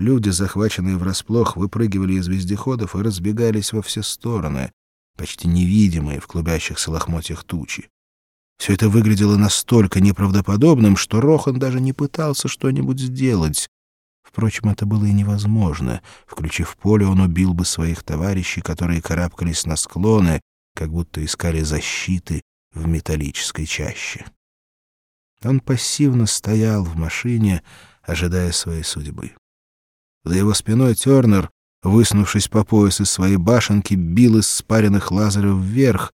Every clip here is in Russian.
Люди, захваченные врасплох, выпрыгивали из вездеходов и разбегались во все стороны, почти невидимые в клубящихся лохмотьях тучи. Все это выглядело настолько неправдоподобным, что Рохан даже не пытался что-нибудь сделать. Впрочем, это было и невозможно. Включив поле, он убил бы своих товарищей, которые карабкались на склоны, как будто искали защиты в металлической чаще. Он пассивно стоял в машине, ожидая своей судьбы. За его спиной Тернер, высунувшись по пояс из своей башенки, бил из спаренных лазеров вверх,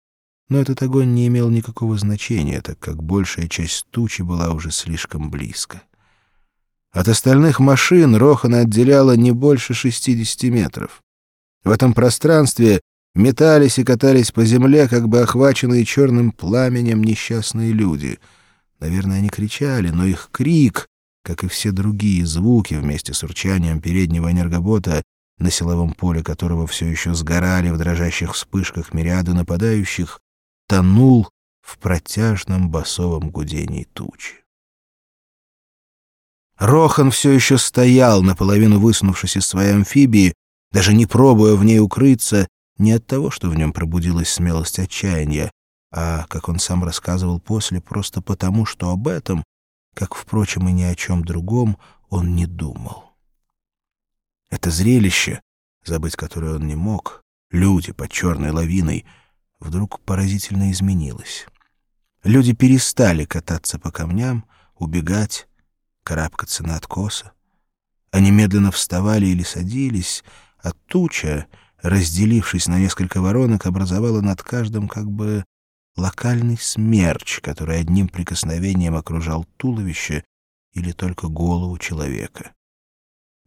но этот огонь не имел никакого значения, так как большая часть тучи была уже слишком близко. От остальных машин Рохана отделяло не больше 60 метров. В этом пространстве метались и катались по земле, как бы охваченные черным пламенем несчастные люди. Наверное, они кричали, но их крик, как и все другие звуки вместе с урчанием переднего энергобота, на силовом поле которого все еще сгорали в дрожащих вспышках мириады нападающих, тонул в протяжном басовом гудении тучи. Рохан все еще стоял, наполовину высунувшись из своей амфибии, даже не пробуя в ней укрыться, не от того, что в нем пробудилась смелость отчаяния, а, как он сам рассказывал после, просто потому, что об этом, как, впрочем, и ни о чем другом, он не думал. Это зрелище, забыть которое он не мог, люди под черной лавиной, вдруг поразительно изменилось. Люди перестали кататься по камням, убегать, карабкаться на откосы. Они медленно вставали или садились, а туча — разделившись на несколько воронок, образовала над каждым как бы локальный смерч, который одним прикосновением окружал туловище или только голову человека.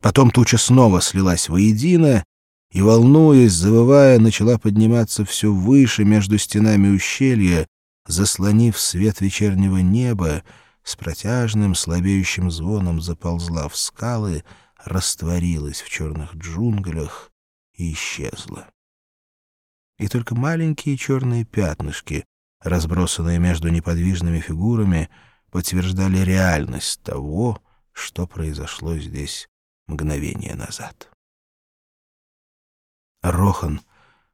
Потом туча снова слилась воедино и, волнуясь, завывая, начала подниматься все выше между стенами ущелья, заслонив свет вечернего неба, с протяжным слабеющим звоном заползла в скалы, растворилась в черных джунглях и исчезла. И только маленькие черные пятнышки, разбросанные между неподвижными фигурами, подтверждали реальность того, что произошло здесь мгновение назад. Рохан,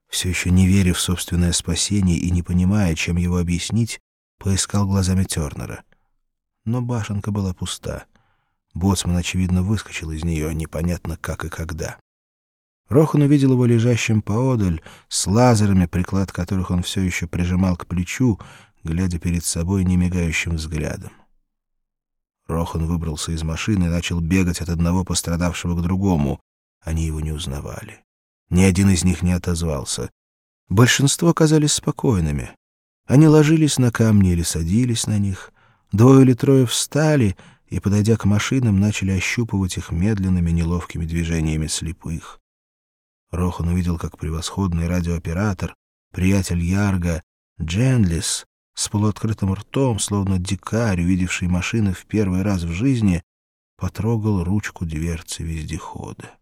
все еще не веря в собственное спасение и не понимая, чем его объяснить, поискал глазами Тернера. Но башенка была пуста. Боцман, очевидно, выскочил из нее, непонятно как и когда. Рохан увидел его лежащим поодаль, с лазерами, приклад которых он все еще прижимал к плечу, глядя перед собой немигающим взглядом. Рохан выбрался из машины и начал бегать от одного пострадавшего к другому. Они его не узнавали. Ни один из них не отозвался. Большинство оказались спокойными. Они ложились на камни или садились на них. Двое или трое встали и, подойдя к машинам, начали ощупывать их медленными неловкими движениями слепых. Рохан увидел, как превосходный радиооператор, приятель Ярга, Дженлис, с полуоткрытым ртом, словно дикарь, увидевший машины в первый раз в жизни, потрогал ручку дверцы вездехода.